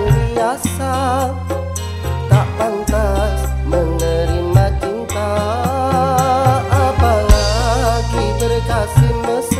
biasa Tak pantas menerima cinta. Apalagi berkasih mesra.